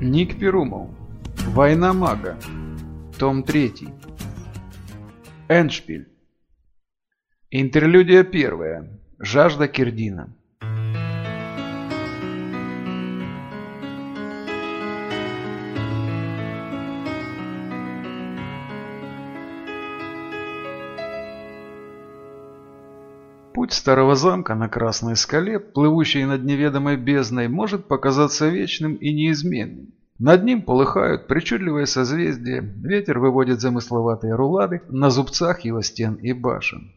Ник Перумов. Война мага. Том 3. Эншпиль. Интерлюдия первая. Жажда Кирдина. Путь старого замка на Красной скале, плывущей над неведомой бездной, может показаться вечным и неизменным. Над ним полыхают причудливые созвездия, ветер выводит замысловатые рулады на зубцах его стен и башен.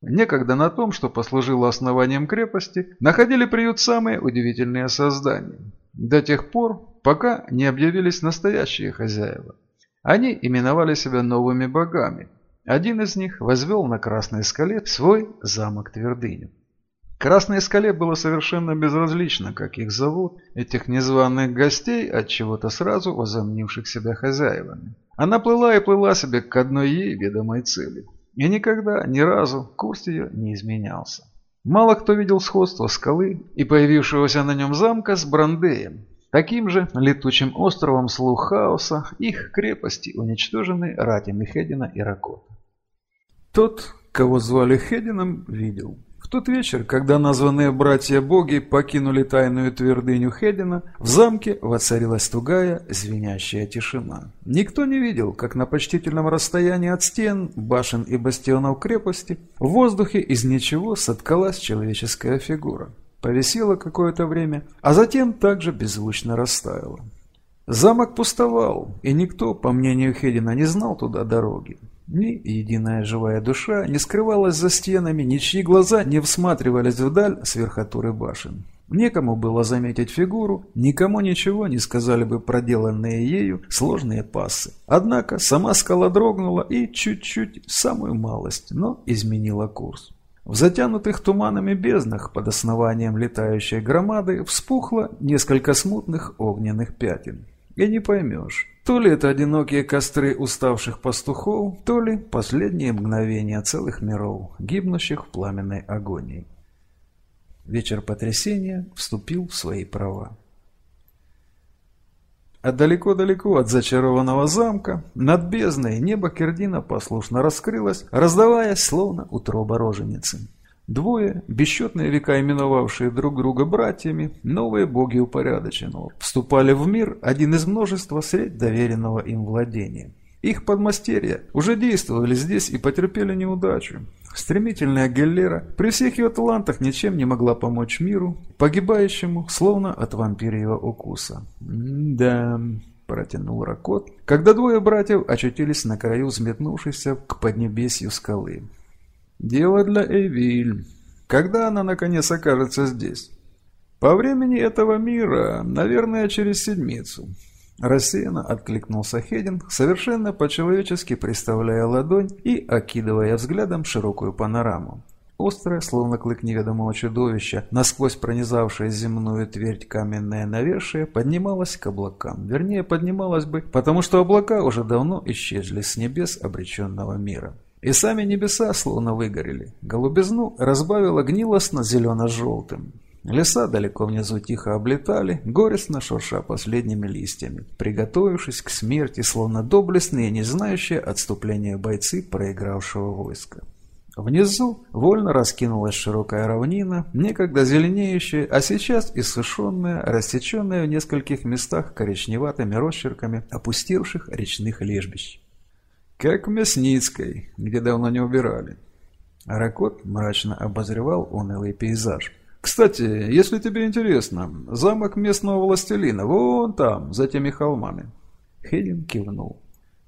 Некогда на том, что послужило основанием крепости, находили приют самые удивительные создания. До тех пор, пока не объявились настоящие хозяева. Они именовали себя новыми богами – один из них возвел на Красной скале свой замок-твердыню. Красной скале было совершенно безразлично, как их зовут, этих незваных гостей, от чего-то сразу возомнивших себя хозяевами. Она плыла и плыла себе к одной ей ведомой цели. И никогда, ни разу, курс ее не изменялся. Мало кто видел сходство скалы и появившегося на нем замка с Брандеем. Таким же летучим островом слух хаоса их крепости уничтожены ратями Хедина и Ракота. Тот, кого звали Хедином, видел. В тот вечер, когда названные братья-боги покинули тайную твердыню Хедина, в замке воцарилась тугая, звенящая тишина. Никто не видел, как на почтительном расстоянии от стен, башен и бастионов крепости в воздухе из ничего соткалась человеческая фигура. Повисела какое-то время, а затем также беззвучно растаяла. Замок пустовал, и никто, по мнению Хедина, не знал туда дороги. Ни единая живая душа не скрывалась за стенами, ничьи глаза не всматривались вдаль с верхотуры башен. Некому было заметить фигуру, никому ничего не сказали бы проделанные ею сложные пассы. Однако сама скала дрогнула и чуть-чуть, самую малость, но изменила курс. В затянутых туманами безднах под основанием летающей громады вспухло несколько смутных огненных пятен. И не поймешь, то ли это одинокие костры уставших пастухов, то ли последние мгновения целых миров, гибнущих в пламенной агонии. Вечер потрясения вступил в свои права. А далеко-далеко от зачарованного замка, над бездной, небо Кердина послушно раскрылось, раздаваясь, словно утроба роженицы. Двое, бесчетные века именовавшие друг друга братьями, новые боги упорядоченного, вступали в мир один из множества средь доверенного им владения. Их подмастерья уже действовали здесь и потерпели неудачу. Стремительная Геллера при всех ее талантах ничем не могла помочь миру, погибающему, словно от вампирьего укуса. «Да...» – протянул Ракот, когда двое братьев очутились на краю взметнувшейся к поднебесью скалы. Дело для Эвиль. Когда она наконец окажется здесь? По времени этого мира, наверное, через седмицу. Рассеянно откликнулся Хедин, совершенно по-человечески приставляя ладонь и окидывая взглядом широкую панораму. Острое, словно клык неведомого чудовища, насквозь пронизавшее земную твердь каменное навершие, поднималось к облакам. Вернее, поднималось бы, потому что облака уже давно исчезли с небес обреченного мира. И сами небеса словно выгорели. Голубизну разбавило гнилостно зелено-желтым. Леса далеко внизу тихо облетали, горестно шурша последними листьями, приготовившись к смерти, словно доблестные, не знающие отступления бойцы проигравшего войска. Внизу вольно раскинулась широкая равнина, некогда зеленеющая, а сейчас иссушенная, рассеченная в нескольких местах коричневатыми росчерками опустевших речных лежбищ. Как в Мясницкой, где давно не убирали. Аракот мрачно обозревал унылый пейзаж. «Кстати, если тебе интересно, замок местного властелина вон там, за теми холмами». Хедин кивнул.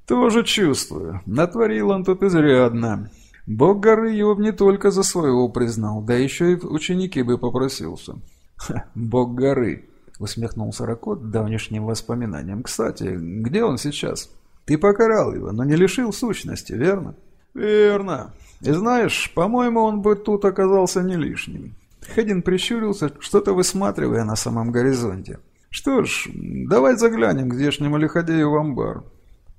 «Тоже чувствую. Натворил он тут изрядно. Бог горы его не только за своего признал, да еще и ученики бы попросился». Ха, «Бог горы», — усмехнулся Ракот давнишним воспоминанием. «Кстати, где он сейчас?» Ты покарал его, но не лишил сущности, верно? Верно. И знаешь, по-моему, он бы тут оказался не лишним. Хедин прищурился, что-то высматривая на самом горизонте. Что ж, давай заглянем к здешнему лиходею в амбар.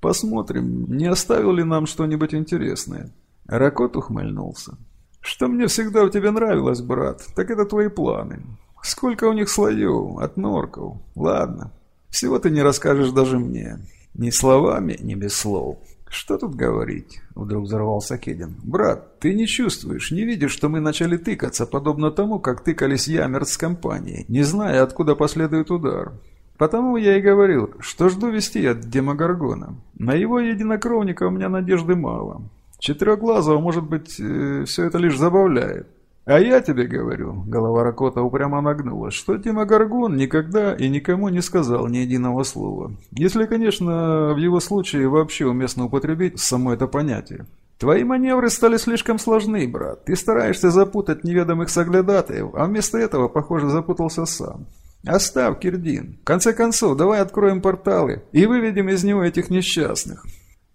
Посмотрим, не оставил ли нам что-нибудь интересное. Ракот ухмыльнулся. Что мне всегда у тебя нравилось, брат, так это твои планы. Сколько у них слоев, от норков. Ладно, Всего ты не расскажешь даже мне. Ни словами, ни без слов. «Что тут говорить?» — вдруг взорвался Кедин. «Брат, ты не чувствуешь, не видишь, что мы начали тыкаться, подобно тому, как тыкались Ямерт с компанией, не зная, откуда последует удар. Потому я и говорил, что жду вести от Демогоргона. На его единокровника у меня надежды мало. Четырехглазого, может быть, э, все это лишь забавляет. А я тебе говорю, голова Ракота упрямо нагнулась, что Демогоргон никогда и никому не сказал ни единого слова. Если, конечно, в его случае вообще уместно употребить само это понятие. Твои маневры стали слишком сложны, брат. Ты стараешься запутать неведомых соглядатаев, а вместо этого, похоже, запутался сам. Оставь, Кирдин. В конце концов, давай откроем порталы и выведем из него этих несчастных.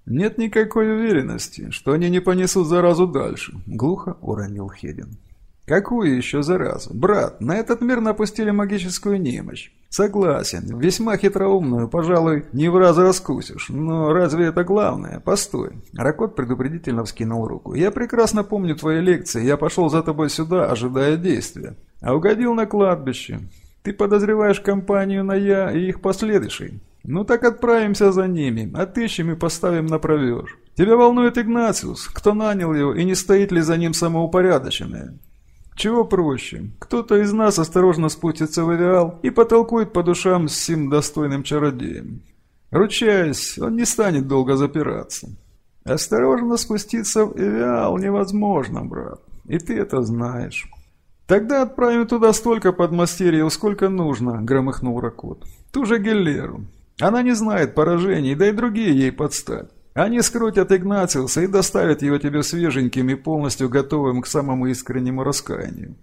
Нет никакой уверенности, что они не понесут заразу дальше, глухо уронил Хедин. Какую еще заразу? Брат, на этот мир напустили магическую немощь. Согласен, весьма хитроумную, пожалуй, не в раз раскусишь. Но разве это главное? Постой. Ракот предупредительно вскинул руку. Я прекрасно помню твои лекции, я пошел за тобой сюда, ожидая действия. А угодил на кладбище. Ты подозреваешь компанию на я и их последующий. Ну так отправимся за ними, отыщем и поставим на проверж. Тебя волнует Игнациус, кто нанял его и не стоит ли за ним самоупорядоченное? Чего проще? Кто-то из нас осторожно спустится в авиал и потолкует по душам с сим достойным чародеем. Ручаясь, он не станет долго запираться. Осторожно спуститься в авиал невозможно, брат, и ты это знаешь. «Тогда отправим туда столько подмастерьев, сколько нужно», — громыхнул Ракот. «Ту же Геллеру. Она не знает поражений, да и другие ей подстать. Они скрутят Игнациуса и доставят его тебе свеженьким и полностью готовым к самому искреннему раскаянию».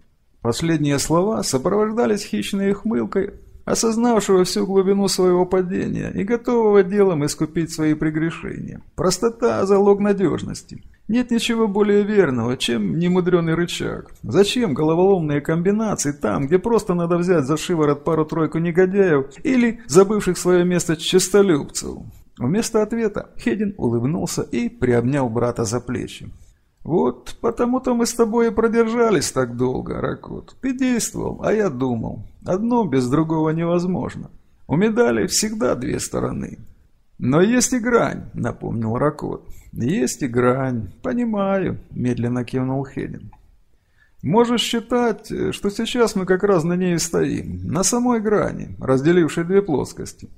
Последние слова сопровождались хищной хмылкой, осознавшего всю глубину своего падения и готового делом искупить свои прегрешения. Простота – залог надежности. Нет ничего более верного, чем немудренный рычаг. Зачем головоломные комбинации там, где просто надо взять за шиворот пару-тройку негодяев или забывших свое место честолюбцев? Вместо ответа Хедин улыбнулся и приобнял брата за плечи. «Вот потому-то мы с тобой и продержались так долго, Ракот. Ты действовал, а я думал. Одно без другого невозможно. У медали всегда две стороны. «Но есть и грань», — напомнил Ракот. «Есть и грань. Понимаю», — медленно кивнул Хедин. «Можешь считать, что сейчас мы как раз на ней стоим, на самой грани, разделившей две плоскости.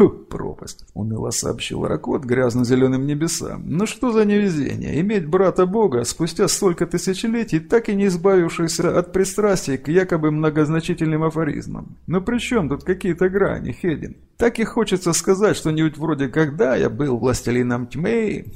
«Тьфу, пропасть!» — уныло сообщил Ракот грязно-зеленым небесам. «Ну что за невезение, иметь брата Бога спустя столько тысячелетий, так и не избавившийся от пристрастий к якобы многозначительным афоризмам. Но при чем тут какие-то грани, Хедин? Так и хочется сказать что-нибудь вроде «когда я был властелином тьмы».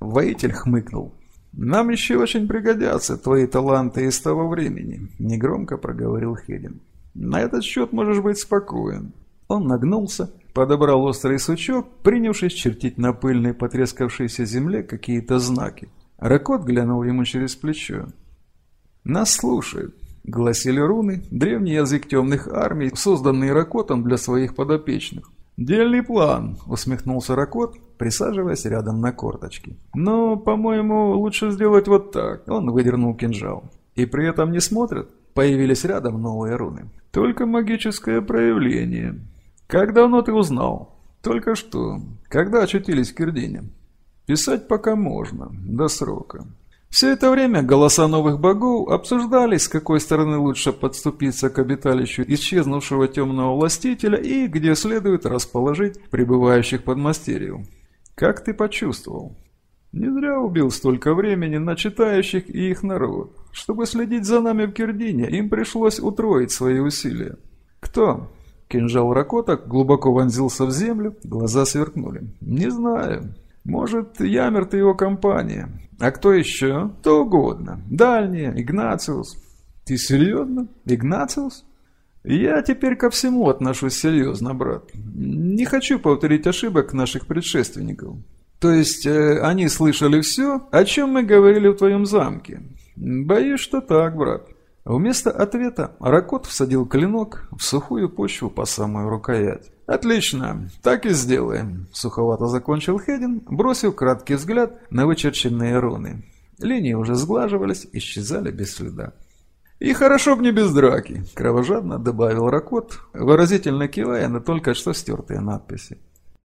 Воитель хмыкнул. «Нам еще очень пригодятся твои таланты из того времени», — негромко проговорил Хедин. «На этот счет можешь быть спокоен». Он нагнулся, Подобрал острый сучок, принявшись чертить на пыльной потрескавшейся земле какие-то знаки. Ракот глянул ему через плечо. «Нас слушают», — гласили руны, древний язык темных армий, созданный Ракотом для своих подопечных. «Дельный план», — усмехнулся Ракот, присаживаясь рядом на корточки. «Но, по-моему, лучше сделать вот так». Он выдернул кинжал. «И при этом не смотрят?» Появились рядом новые руны. «Только магическое проявление», «Как давно ты узнал?» «Только что. Когда очутились в Кирдине?» «Писать пока можно. До срока». Все это время голоса новых богов обсуждали, с какой стороны лучше подступиться к обиталищу исчезнувшего темного властителя и где следует расположить пребывающих подмастерьев. «Как ты почувствовал?» «Не зря убил столько времени на читающих и их народ. Чтобы следить за нами в Кирдине, им пришлось утроить свои усилия». «Кто?» Кинжал Ракота глубоко вонзился в землю, глаза сверкнули. «Не знаю. Может, Ямерт и его компания. А кто еще? Кто угодно. Дальние, Игнациус». «Ты серьезно? Игнациус?» «Я теперь ко всему отношусь серьезно, брат. Не хочу повторить ошибок наших предшественников. То есть, э, они слышали все, о чем мы говорили в твоем замке? Боюсь, что так, брат». Вместо ответа Ракот всадил клинок в сухую почву по самую рукоять. «Отлично, так и сделаем», — суховато закончил Хедин, бросив краткий взгляд на вычерченные руны. Линии уже сглаживались, исчезали без следа. «И хорошо б не без драки», – кровожадно добавил Ракот, выразительно кивая на только что стертые надписи.